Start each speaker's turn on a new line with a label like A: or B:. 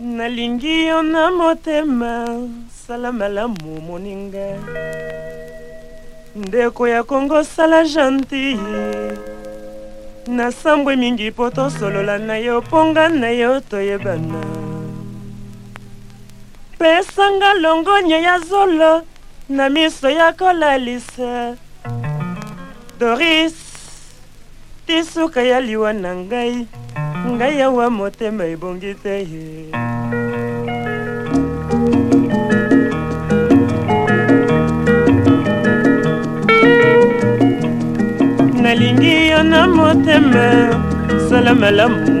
A: nalingi yo na motema sala malamu moninga ndeko ya kongo sala gentille nasambwe mingi mpo tosolola na yo mpo nga na yo toyebana pesanga longonya ya zolo na miso ya kolalisa doris Tisuka ya liwa na ngai ngai yawa motema ebongi te ye nalingi yo na motema sala malamu